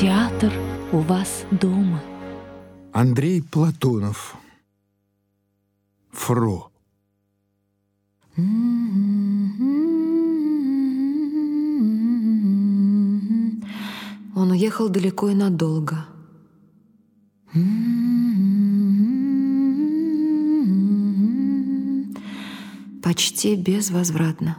Театр у вас дома. Андрей Платонов. Фро. Он уехал далеко и надолго. Почти безвозвратно.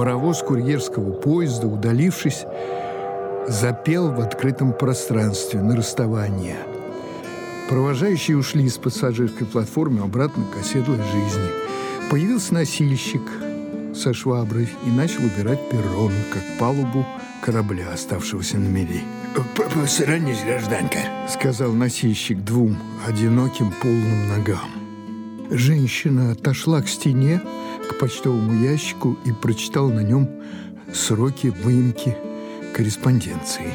Паровоз курьерского поезда, удалившись, запел в открытом пространстве на расставание. Провожающие ушли с пассажирской платформы обратно к оседлой жизни. Появился носильщик со шваброй и начал убирать перрон, как палубу корабля, оставшегося на мели. «Посторонись, гражданка», — сказал носильщик двум одиноким полным ногам. Женщина отошла к стене, к почтовому ящику и прочитала на нем сроки выемки корреспонденции.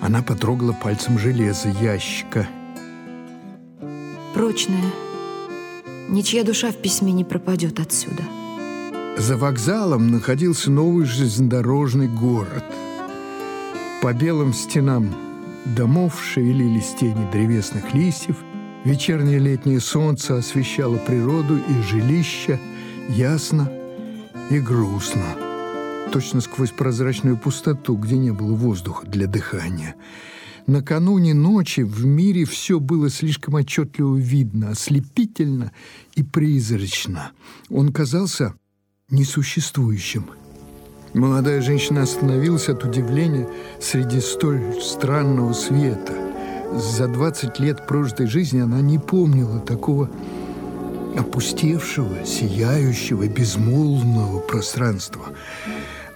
Она потрогала пальцем железо ящика. Прочная. Ничья душа в письме не пропадет отсюда. За вокзалом находился новый железнодорожный город. По белым стенам домов шевелились тени древесных листьев, вечернее летнее солнце освещало природу и жилища ясно и грустно точно сквозь прозрачную пустоту, где не было воздуха для дыхания. Накануне ночи в мире все было слишком отчетливо видно, ослепительно и призрачно. Он казался несуществующим. Молодая женщина остановилась от удивления среди столь странного света. За 20 лет прожитой жизни она не помнила такого опустевшего, сияющего, безмолвного пространства –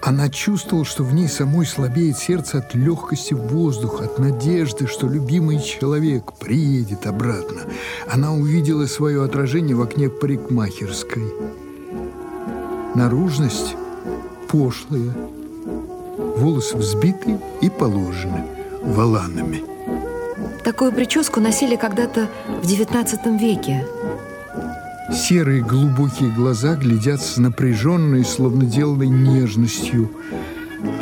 она чувствовала, что в ней самой слабеет сердце от легкости воздуха, от надежды, что любимый человек приедет обратно. Она увидела свое отражение в окне парикмахерской. Наружность пошлая, волосы взбиты и положены воланами. Такую прическу носили когда-то в XIX веке. Серые глубокие глаза глядят с напряженной, словно деланной нежностью.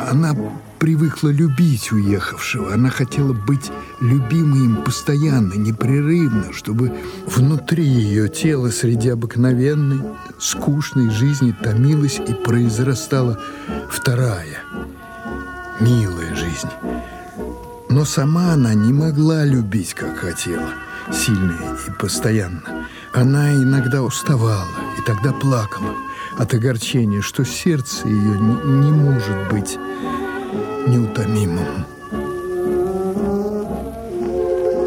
Она привыкла любить уехавшего. Она хотела быть любимой им постоянно, непрерывно, чтобы внутри ее тела среди обыкновенной, скучной жизни томилась и произрастала вторая, милая жизнь. Но сама она не могла любить, как хотела, сильно и постоянно. Она иногда уставала и тогда плакала от огорчения, что сердце ее не, не может быть неутомимым.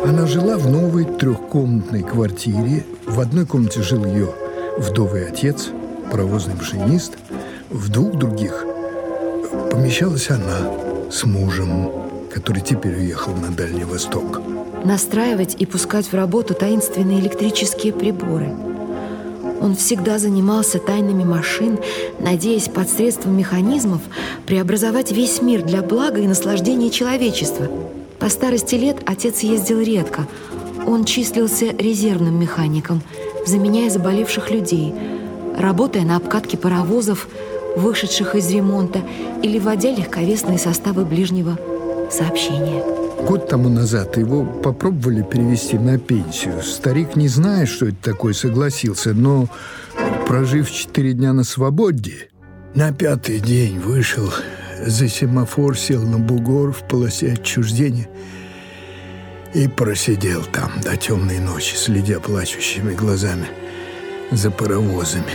Она жила в новой трехкомнатной квартире. В одной комнате жил ее вдовый отец, паровозный машинист. В двух других помещалась она с мужем, который теперь уехал на Дальний Восток настраивать и пускать в работу таинственные электрические приборы. Он всегда занимался тайнами машин, надеясь посредством механизмов преобразовать весь мир для блага и наслаждения человечества. По старости лет отец ездил редко. Он числился резервным механиком, заменяя заболевших людей, работая на обкатке паровозов, вышедших из ремонта, или вводя легковесные составы ближнего сообщения. Год тому назад его попробовали перевести на пенсию. Старик, не зная, что это такое, согласился, но, прожив четыре дня на свободе, на пятый день вышел за семафор, сел на бугор в полосе отчуждения и просидел там до темной ночи, следя плачущими глазами за паровозами,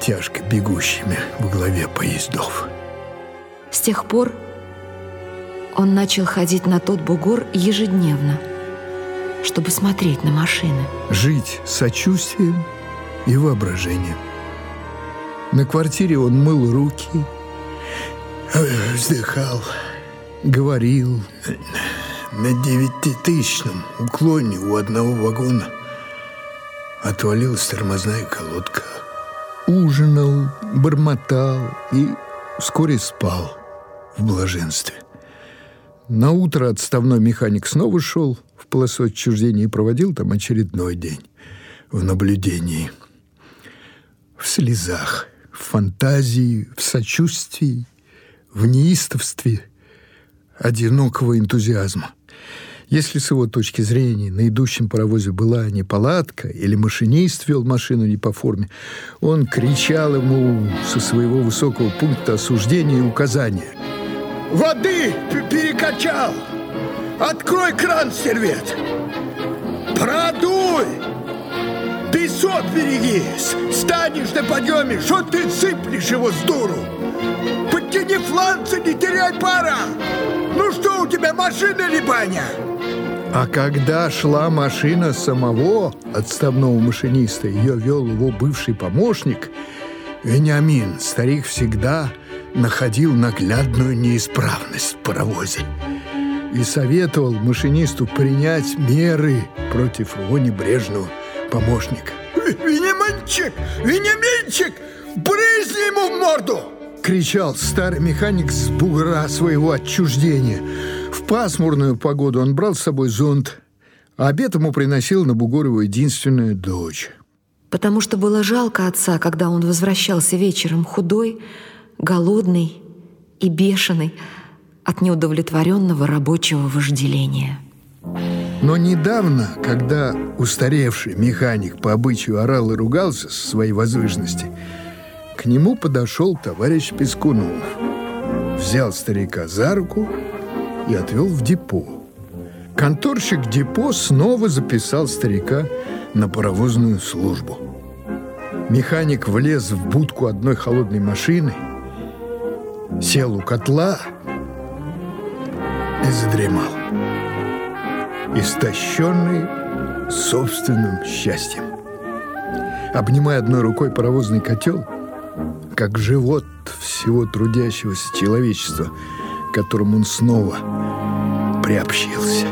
тяжко бегущими в главе поездов. С тех пор он начал ходить на тот бугор ежедневно, чтобы смотреть на машины. Жить сочувствием и воображением. На квартире он мыл руки, вздыхал, говорил. На девятитысячном уклоне у одного вагона отвалилась тормозная колодка. Ужинал, бормотал и вскоре спал в блаженстве. На утро отставной механик снова шел в полосу отчуждения и проводил там очередной день в наблюдении. В слезах, в фантазии, в сочувствии, в неистовстве одинокого энтузиазма. Если с его точки зрения на идущем паровозе была неполадка или машинист вел машину не по форме, он кричал ему со своего высокого пункта осуждения и указания. «Воды перекачал! Открой кран, сервет! Продуй! Песок береги! Станешь на подъеме, что ты сыплешь его с дуру? Подтяни фланцы, не теряй пара! Ну что у тебя, машина или баня?» А когда шла машина самого отставного машиниста, ее вел его бывший помощник, Вениамин, старик всегда находил наглядную неисправность в паровозе и советовал машинисту принять меры против его небрежного помощника. «Вениаминчик! Вениаминчик! Брызни ему в морду!» кричал старый механик с бугра своего отчуждения – в пасмурную погоду он брал с собой зонт, а обед ему приносил на бугор его единственная дочь. Потому что было жалко отца, когда он возвращался вечером худой, голодный и бешеный от неудовлетворенного рабочего вожделения. Но недавно, когда устаревший механик по обычаю орал и ругался со своей возвышенности, к нему подошел товарищ Пескунов, взял старика за руку и отвел в депо. Конторщик депо снова записал старика на паровозную службу. Механик влез в будку одной холодной машины, сел у котла и задремал, истощенный собственным счастьем. Обнимая одной рукой паровозный котел, как живот всего трудящегося человечества – к которому он снова приобщился.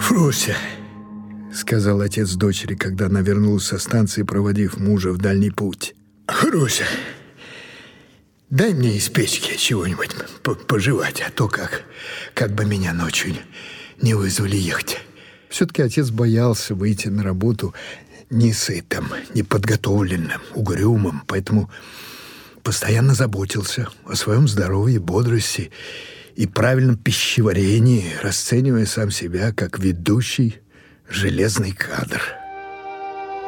«Фруся», — сказал отец дочери, когда она вернулась со станции, проводив мужа в дальний путь. «Фруся, дай мне из печки чего-нибудь пожевать, а то как, как бы меня ночью не вызвали ехать». Все-таки отец боялся выйти на работу несытым, неподготовленным, угрюмым, поэтому постоянно заботился о своем здоровье, бодрости и правильном пищеварении, расценивая сам себя как ведущий железный кадр.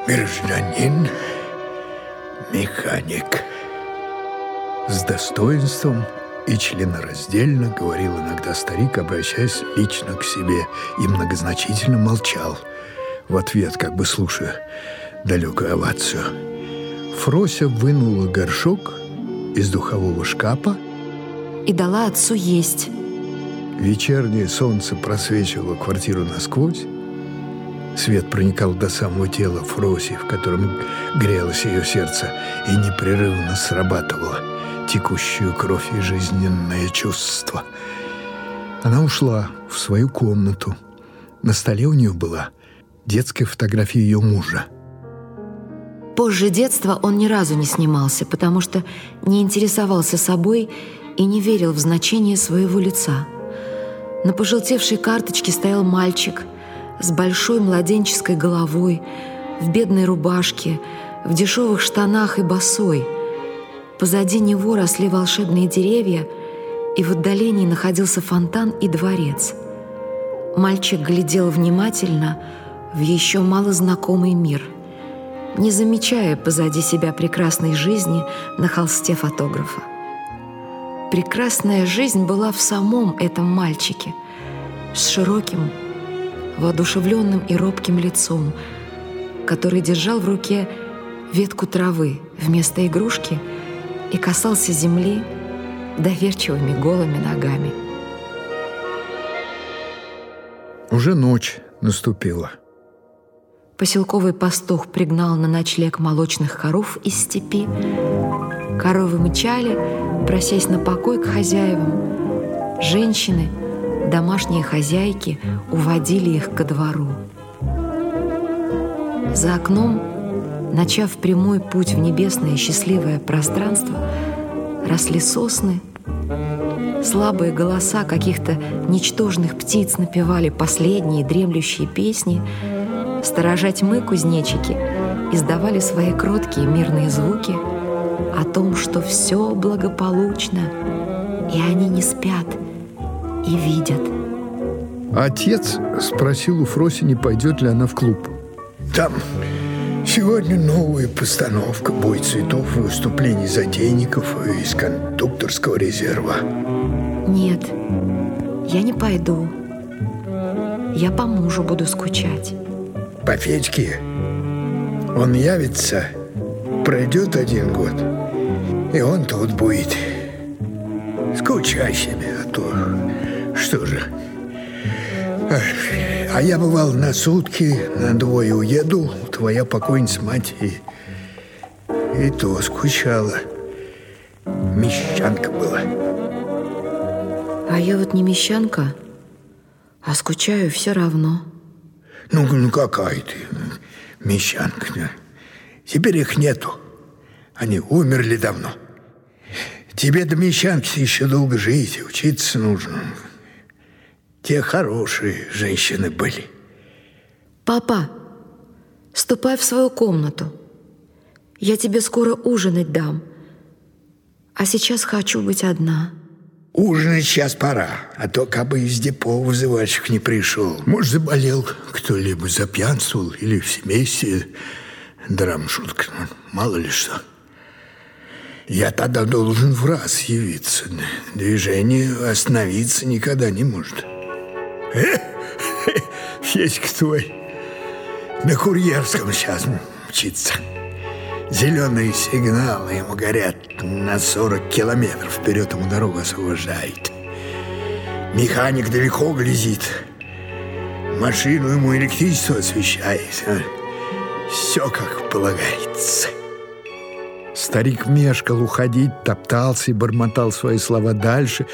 Гражданин, механик. С достоинством и членораздельно говорил иногда старик, обращаясь лично к себе, и многозначительно молчал в ответ, как бы слушая далекую овацию. Фрося вынула горшок из духового шкафа и дала отцу есть. Вечернее солнце просвечивало квартиру насквозь. Свет проникал до самого тела Фроси, в котором грелось ее сердце, и непрерывно срабатывало текущую кровь и жизненное чувство. Она ушла в свою комнату. На столе у нее была детская фотография ее мужа – Позже детства он ни разу не снимался, потому что не интересовался собой и не верил в значение своего лица. На пожелтевшей карточке стоял мальчик с большой младенческой головой, в бедной рубашке, в дешевых штанах и босой. Позади него росли волшебные деревья, и в отдалении находился фонтан и дворец. Мальчик глядел внимательно в еще мало знакомый мир – не замечая позади себя прекрасной жизни на холсте фотографа. Прекрасная жизнь была в самом этом мальчике, с широким, воодушевленным и робким лицом, который держал в руке ветку травы вместо игрушки и касался земли доверчивыми голыми ногами. Уже ночь наступила. Поселковый пастух пригнал на ночлег молочных коров из степи. Коровы мычали, просясь на покой к хозяевам. Женщины, домашние хозяйки, уводили их ко двору. За окном, начав прямой путь в небесное счастливое пространство, росли сосны, слабые голоса каких-то ничтожных птиц напевали последние дремлющие песни, сторожа тьмы кузнечики издавали свои кроткие мирные звуки о том, что все благополучно, и они не спят и видят. Отец спросил у Фроси, не пойдет ли она в клуб. Там сегодня новая постановка «Бой цветов» и выступлений затейников из кондукторского резерва. Нет, я не пойду. Я по мужу буду скучать. По Федьке? Он явится, пройдет один год, и он тут будет. Скучай себе, а то что же... А я бывал на сутки, на двое уеду, твоя покойница мать и, и то скучала. Мещанка была. А я вот не мещанка, а скучаю все равно. Ну, ну какая ты мещанка. -то. Теперь их нету. Они умерли давно. Тебе до мещанки еще долго жить, учиться нужно. Те хорошие женщины были. Папа, ступай в свою комнату. Я тебе скоро ужинать дам. А сейчас хочу быть одна. Ужинать сейчас пора, а то как бы из депо вызывальщик не пришел. Может, заболел кто-либо, запьянствовал или в семействе драм шутка, ну, мало ли что. Я тогда должен в раз явиться. Движение остановиться никогда не может. Есть твой на курьерском сейчас мчится. Зеленые сигналы ему горят на 40 километров вперед ему дорогу освобождает. Механик далеко глядит. Машину ему электричество освещает. Все как полагается. Старик мешкал уходить, топтался и бормотал свои слова дальше.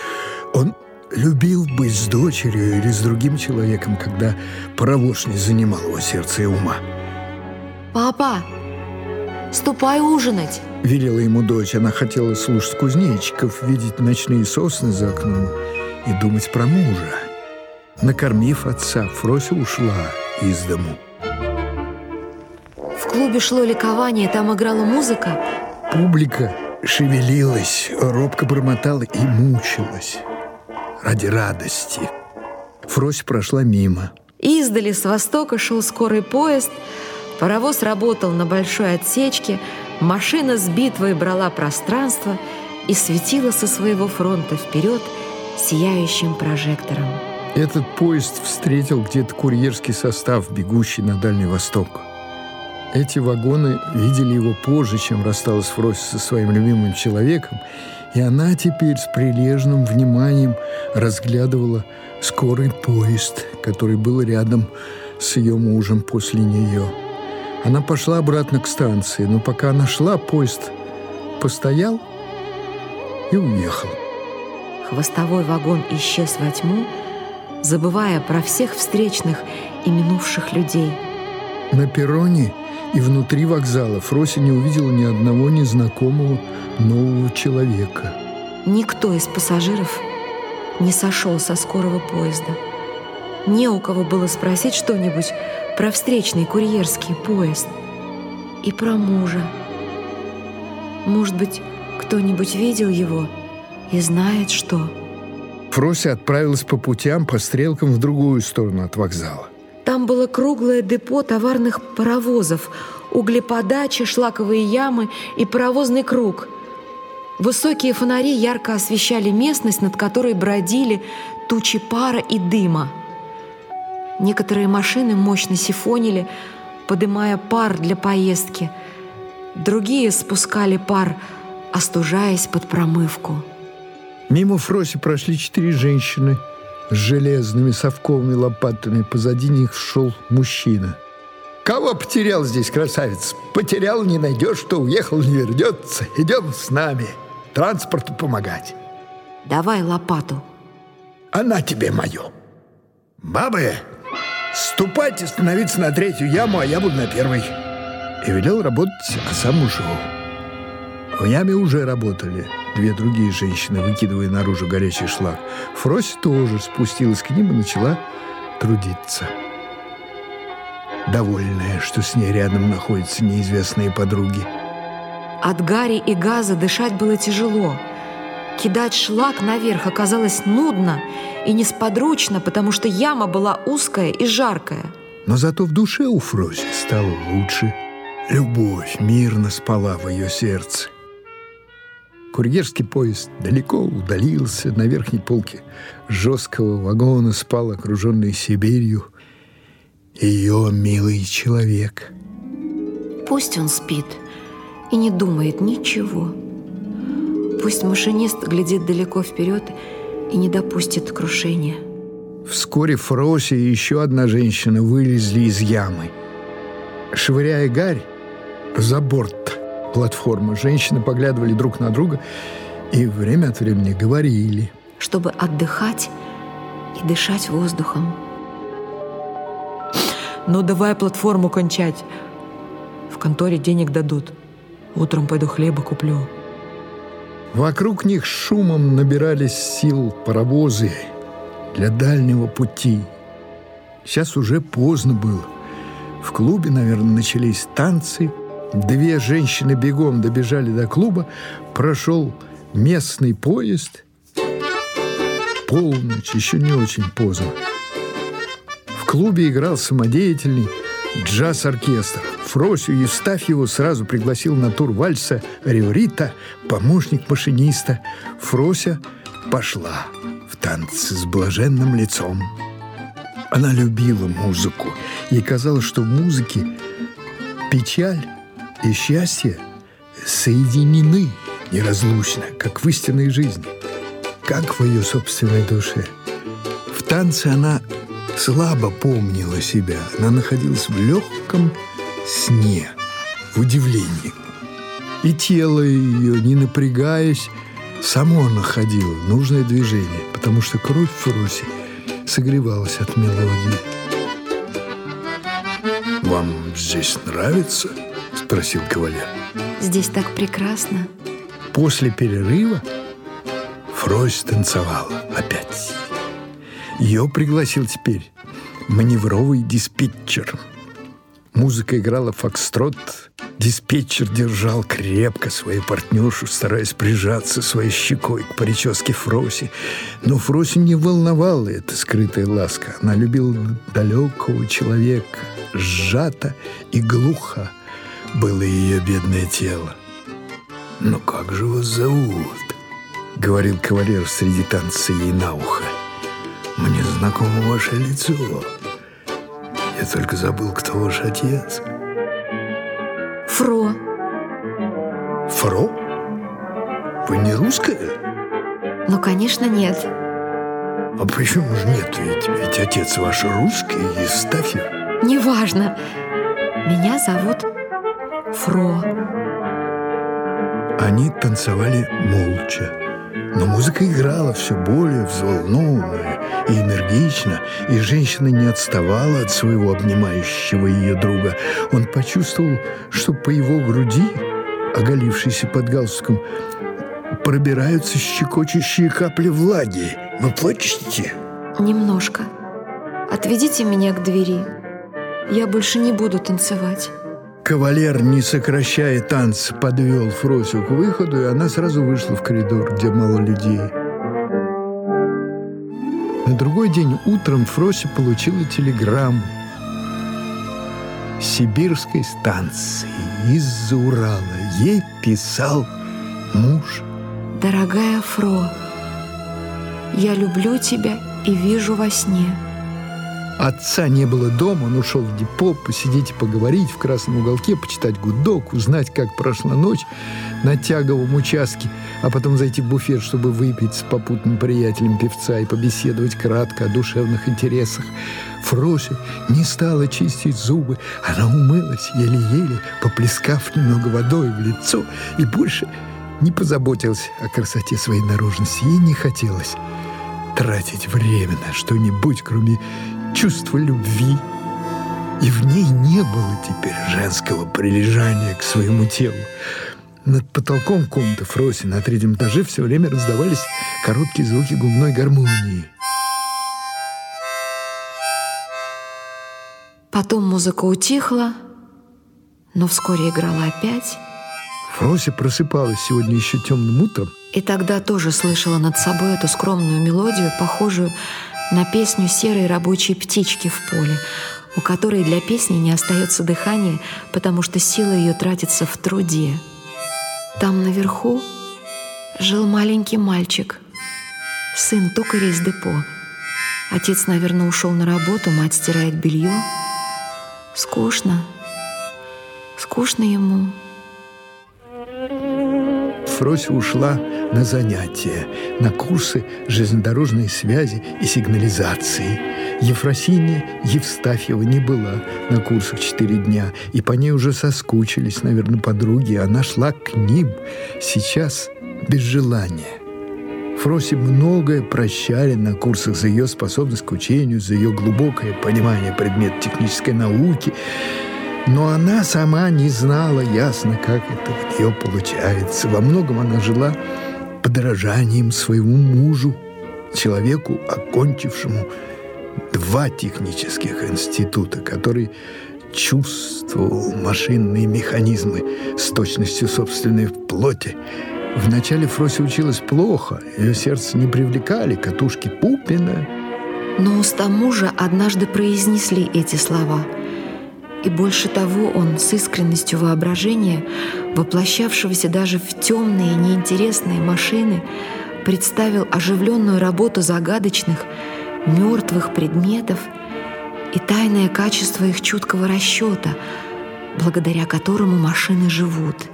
Он любил быть с дочерью или с другим человеком, когда паровоз не занимал его сердце и ума. «Папа, ступай ужинать!» Велела ему дочь. Она хотела слушать кузнечиков, видеть ночные сосны за окном и думать про мужа. Накормив отца, Фрося ушла из дому. В клубе шло ликование, там играла музыка. Публика шевелилась, робко бормотала и мучилась ради радости. Фрось прошла мимо. Издали с востока шел скорый поезд, паровоз работал на большой отсечке, машина с битвой брала пространство и светила со своего фронта вперед сияющим прожектором. Этот поезд встретил где-то курьерский состав, бегущий на Дальний Восток. Эти вагоны видели его позже, чем рассталась Фрось со своим любимым человеком, и она теперь с прилежным вниманием разглядывала скорый поезд, который был рядом с ее мужем после нее. Она пошла обратно к станции, но пока она шла, поезд постоял и уехал. Хвостовой вагон исчез во тьму, забывая про всех встречных и минувших людей. На перроне и внутри вокзала Фрося не увидела ни одного незнакомого нового человека. Никто из пассажиров не сошел со скорого поезда. Не у кого было спросить что-нибудь про встречный курьерский поезд и про мужа. Может быть, кто-нибудь видел его и знает, что... Фрося отправилась по путям, по стрелкам в другую сторону от вокзала. Там было круглое депо товарных паровозов, углеподача, шлаковые ямы и паровозный круг. Высокие фонари ярко освещали местность, над которой бродили тучи пара и дыма. Некоторые машины мощно сифонили, подымая пар для поездки. Другие спускали пар, остужаясь под промывку. Мимо Фроси прошли четыре женщины – с железными совковыми лопатами. Позади них шел мужчина. «Кого потерял здесь, красавец? Потерял, не найдешь, что уехал, не вернется. Идем с нами, транспорту помогать». «Давай лопату». «Она тебе мою». «Бабы, ступайте становиться на третью яму, а я буду на первой». И велел работать, а сам ушел. В яме уже работали две другие женщины, выкидывая наружу горячий шлак. Фрося тоже спустилась к ним и начала трудиться. Довольная, что с ней рядом находятся неизвестные подруги. От гари и газа дышать было тяжело. Кидать шлак наверх оказалось нудно и несподручно, потому что яма была узкая и жаркая. Но зато в душе у Фрози стало лучше. Любовь мирно спала в ее сердце. Курьерский поезд далеко удалился. На верхней полке жесткого вагона спал окруженный Сибирью ее милый человек. Пусть он спит и не думает ничего. Пусть машинист глядит далеко вперед и не допустит крушения. Вскоре Фроси и еще одна женщина вылезли из ямы. Швыряя гарь за борт платформы, женщины поглядывали друг на друга и время от времени говорили. Чтобы отдыхать и дышать воздухом. Ну, давай платформу кончать. В конторе денег дадут. Утром пойду хлеба куплю. Вокруг них шумом набирались сил паровозы для дальнего пути. Сейчас уже поздно было. В клубе, наверное, начались танцы. Две женщины бегом добежали до клуба. Прошел местный поезд. Полночь, еще не очень поздно. В клубе играл самодеятельный джаз-оркестр. Фросю Евстафьеву сразу пригласил на тур вальса Риорита, помощник машиниста. Фрося пошла в танцы с блаженным лицом. Она любила музыку. Ей казалось, что в музыке печаль и счастье соединены неразлучно, как в истинной жизни, как в ее собственной душе. В танце она слабо помнила себя. Она находилась в легком сне, в удивлении. И тело ее, не напрягаясь, само находило нужное движение, потому что кровь в Фросе согревалась от мелодии. «Вам здесь нравится?» – спросил кавалер. Здесь так прекрасно. После перерыва Фрось танцевала опять. Ее пригласил теперь маневровый диспетчер. Музыка играла фокстрот. Диспетчер держал крепко свою партнершу, стараясь прижаться своей щекой к прическе Фроси. Но Фроси не волновала эта скрытая ласка. Она любила далекого человека. Сжато и глухо было ее бедное тело. «Ну как же вас зовут?» — говорил кавалер среди танца ей на ухо. «Мне знакомо ваше лицо. Я только забыл, кто ваш отец». Фро. «Фро? Вы не русская?» Ну, конечно, нет. «А почему же нет? Ведь, ведь отец ваш русский, Евстафьев». Неважно. Меня зовут Фро. Они танцевали молча. Но музыка играла все более взволнованно и энергично, и женщина не отставала от своего обнимающего ее друга. Он почувствовал, что по его груди, оголившейся под галстуком, пробираются щекочущие капли влаги. Вы плачете? Немножко. Отведите меня к двери. Я больше не буду танцевать. Кавалер, не сокращая танц, подвел Фросю к выходу, и она сразу вышла в коридор, где мало людей. На другой день утром Фрося получила телеграмму сибирской станции из-за Урала. Ей писал муж. Дорогая Фро, я люблю тебя и вижу во сне. Отца не было дома, он ушел в депо посидеть и поговорить в красном уголке, почитать гудок, узнать, как прошла ночь на тяговом участке, а потом зайти в буфет, чтобы выпить с попутным приятелем певца и побеседовать кратко о душевных интересах. Фрося не стала чистить зубы, она умылась еле-еле, поплескав немного водой в лицо и больше не позаботилась о красоте своей наружности. Ей не хотелось тратить время на что-нибудь, кроме чувства любви. И в ней не было теперь женского прилежания к своему телу. Над потолком комнаты Фроси на третьем этаже все время раздавались короткие звуки губной гармонии. Потом музыка утихла, но вскоре играла опять. Фрося просыпалась сегодня еще темным утром. И тогда тоже слышала над собой эту скромную мелодию, похожую на песню серой рабочей птички в поле, у которой для песни не остается дыхания, потому что сила ее тратится в труде. Там наверху жил маленький мальчик, сын токаря из депо. Отец, наверное, ушел на работу, мать стирает белье. Скучно. Скучно ему. Фрося ушла на занятия, на курсы железнодорожной связи и сигнализации. Ефросинья Евстафьева не была на курсах четыре дня, и по ней уже соскучились, наверное, подруги. Она шла к ним сейчас без желания. Фросе многое прощали на курсах за ее способность к учению, за ее глубокое понимание предмета технической науки – но она сама не знала ясно, как это у нее получается. Во многом она жила подражанием своему мужу, человеку, окончившему два технических института, который чувствовал машинные механизмы с точностью собственной в плоти. Вначале Фрося училась плохо, ее сердце не привлекали катушки Пупина. Но уста мужа однажды произнесли эти слова – и больше того, он с искренностью воображения, воплощавшегося даже в темные неинтересные машины, представил оживленную работу загадочных, мертвых предметов и тайное качество их чуткого расчета, благодаря которому машины живут –